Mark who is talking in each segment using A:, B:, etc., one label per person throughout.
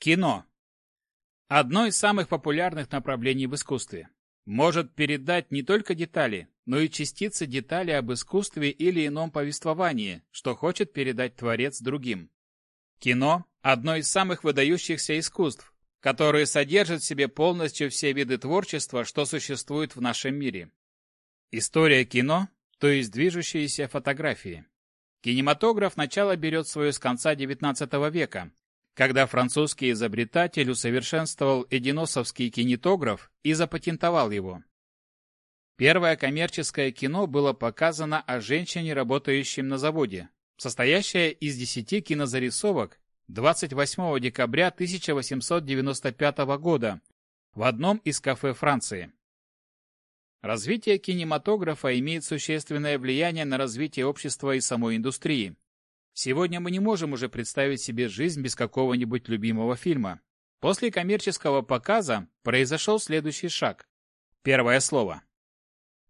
A: Кино. Одно из самых популярных направлений в искусстве. Может передать не только детали, но и частицы детали об искусстве или ином повествовании, что хочет передать творец другим. Кино – одно из самых выдающихся искусств, которые содержат в себе полностью все виды творчества, что существует в нашем мире. История кино, то есть движущиеся фотографии. Кинематограф начало берет свое с конца XIX века, когда французский изобретатель усовершенствовал эдиносовский кинетограф и запатентовал его. Первое коммерческое кино было показано о женщине, работающем на заводе, состоящее из десяти кинозарисовок 28 декабря 1895 года в одном из кафе Франции. Развитие кинематографа имеет существенное влияние на развитие общества и самой индустрии. Сегодня мы не можем уже представить себе жизнь без какого-нибудь любимого фильма. После коммерческого показа произошел следующий шаг. Первое слово.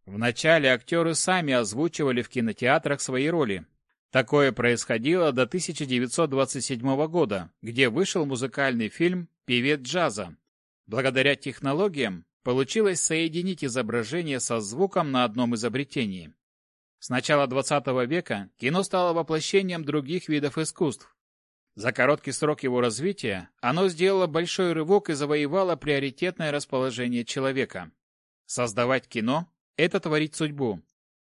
A: Вначале актеры сами озвучивали в кинотеатрах свои роли. Такое происходило до 1927 года, где вышел музыкальный фильм «Певец джаза». Благодаря технологиям получилось соединить изображение со звуком на одном изобретении. С начала XX века кино стало воплощением других видов искусств. За короткий срок его развития оно сделало большой рывок и завоевало приоритетное расположение человека. Создавать кино – это творить судьбу.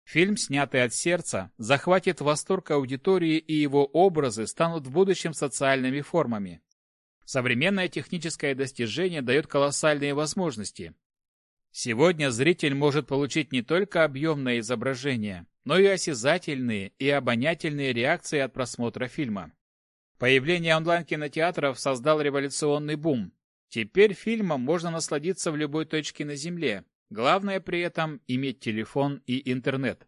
A: Фильм, снятый от сердца, захватит восторг аудитории и его образы станут в будущем социальными формами. Современное техническое достижение дает колоссальные возможности. Сегодня зритель может получить не только объемное изображение, но и осязательные и обонятельные реакции от просмотра фильма. Появление онлайн-кинотеатров создал революционный бум. Теперь фильмом можно насладиться в любой точке на Земле. Главное при этом иметь телефон и интернет.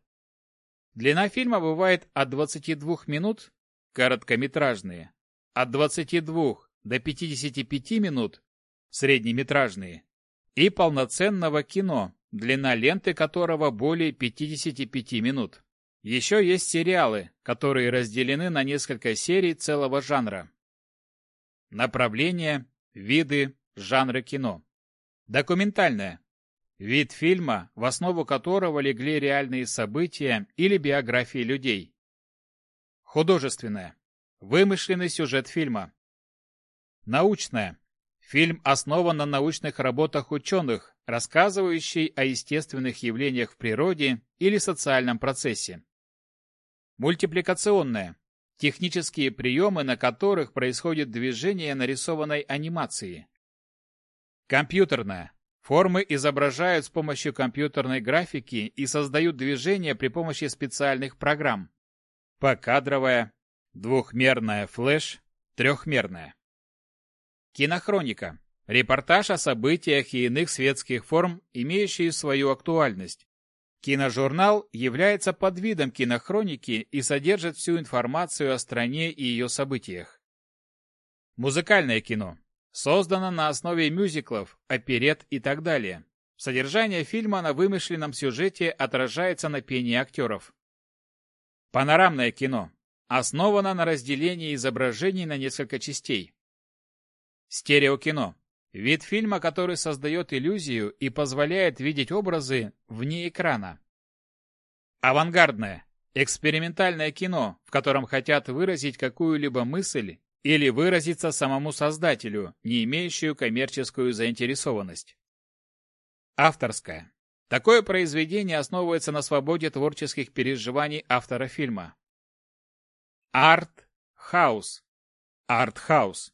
A: Длина фильма бывает от 22 минут, короткометражные, от 22 до 55 минут, среднеметражные, и полноценного кино, длина ленты которого более 55 минут. Еще есть сериалы, которые разделены на несколько серий целого жанра. Направления, виды, жанры кино. Документальное. Вид фильма, в основу которого легли реальные события или биографии людей. Художественное. Вымышленный сюжет фильма. Научное. Фильм основан на научных работах ученых, рассказывающий о естественных явлениях в природе или социальном процессе. Мультипликационное. Технические приемы, на которых происходит движение нарисованной анимации. Компьютерное. Формы изображают с помощью компьютерной графики и создают движения при помощи специальных программ. Покадровая, двухмерная флеш, трехмерная. Кинохроника. Репортаж о событиях и иных светских форм, имеющие свою актуальность. Киножурнал является подвидом кинохроники и содержит всю информацию о стране и ее событиях. Музыкальное кино. Создано на основе мюзиклов, оперет и так далее. Содержание фильма на вымышленном сюжете отражается на пении актеров. Панорамное кино. Основано на разделении изображений на несколько частей. Стереокино. Вид фильма, который создает иллюзию и позволяет видеть образы вне экрана. Авангардное. Экспериментальное кино, в котором хотят выразить какую-либо мысль или выразиться самому создателю, не имеющую коммерческую заинтересованность. Авторское. Такое произведение основывается на свободе творческих переживаний автора фильма. Арт-хаус. Арт-хаус.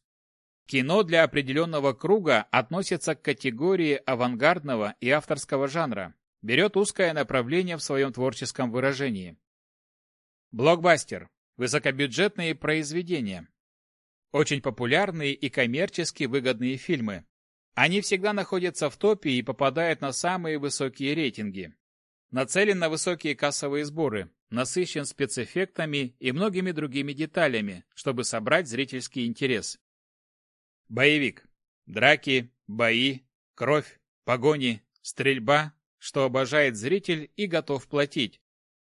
A: Кино для определенного круга относится к категории авангардного и авторского жанра, берет узкое направление в своем творческом выражении. Блокбастер – высокобюджетные произведения. Очень популярные и коммерчески выгодные фильмы. Они всегда находятся в топе и попадают на самые высокие рейтинги. Нацелен на высокие кассовые сборы, насыщен спецэффектами и многими другими деталями, чтобы собрать зрительский интерес. Боевик. Драки, бои, кровь, погони, стрельба, что обожает зритель и готов платить.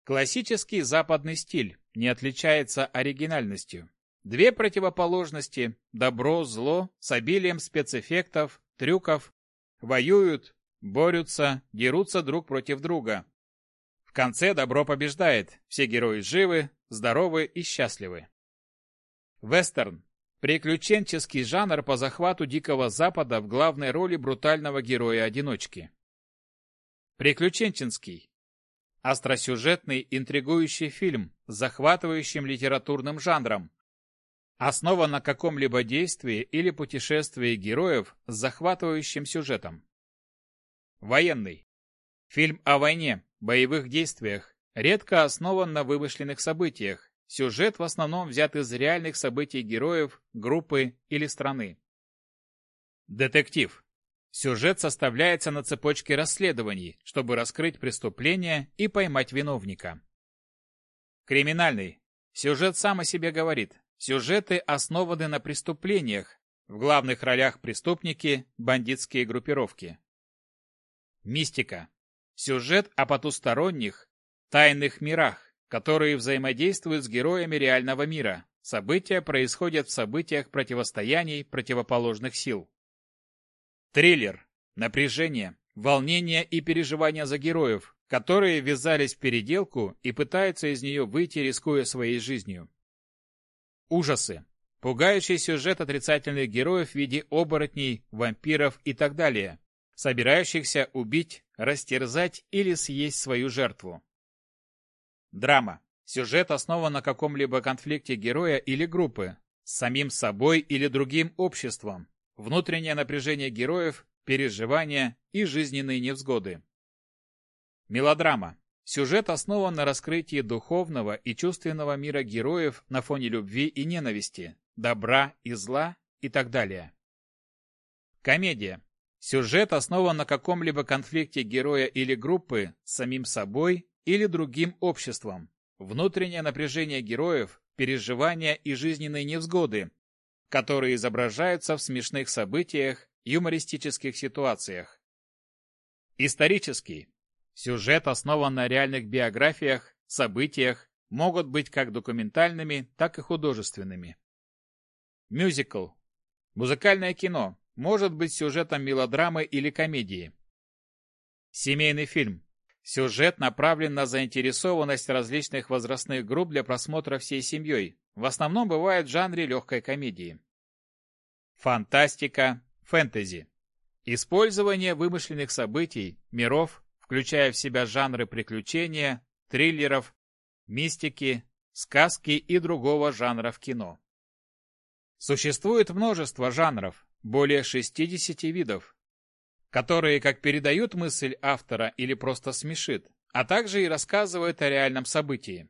A: Классический западный стиль, не отличается оригинальностью. Две противоположности – добро, зло, с обилием спецэффектов, трюков, воюют, борются, дерутся друг против друга. В конце добро побеждает, все герои живы, здоровы и счастливы. Вестерн – приключенческий жанр по захвату Дикого Запада в главной роли брутального героя-одиночки. Приключенческий – остросюжетный, интригующий фильм с захватывающим литературным жанром, основан на каком-либо действии или путешествии героев с захватывающим сюжетом. Военный. Фильм о войне, боевых действиях, редко основан на вымышленных событиях. Сюжет в основном взят из реальных событий героев, группы или страны. Детектив. Сюжет составляется на цепочке расследований, чтобы раскрыть преступление и поймать виновника. Криминальный. Сюжет сам о себе говорит. Сюжеты основаны на преступлениях. В главных ролях преступники, бандитские группировки. Мистика. Сюжет о потусторонних, тайных мирах, которые взаимодействуют с героями реального мира. События происходят в событиях противостояний противоположных сил. Триллер. Напряжение, волнение и переживания за героев, которые ввязались в переделку и пытаются из нее выйти, рискуя своей жизнью. Ужасы. Пугающий сюжет отрицательных героев в виде оборотней, вампиров и так далее, собирающихся убить, растерзать или съесть свою жертву. Драма. Сюжет основан на каком-либо конфликте героя или группы, с самим собой или другим обществом, внутреннее напряжение героев, переживания и жизненные невзгоды. Мелодрама. Сюжет основан на раскрытии духовного и чувственного мира героев на фоне любви и ненависти, добра и зла и так далее. Комедия. Сюжет основан на каком-либо конфликте героя или группы с самим собой или другим обществом, внутреннее напряжение героев, переживания и жизненные невзгоды, которые изображаются в смешных событиях, юмористических ситуациях. Исторический. Сюжет основан на реальных биографиях, событиях, могут быть как документальными, так и художественными. Мюзикл. Музыкальное кино. Может быть сюжетом мелодрамы или комедии. Семейный фильм. Сюжет направлен на заинтересованность различных возрастных групп для просмотра всей семьей. В основном бывает в жанре легкой комедии. Фантастика, фэнтези. Использование вымышленных событий, миров, включая в себя жанры приключения, триллеров, мистики, сказки и другого жанра в кино. Существует множество жанров, более 60 видов, которые как передают мысль автора или просто смешит, а также и рассказывают о реальном событии.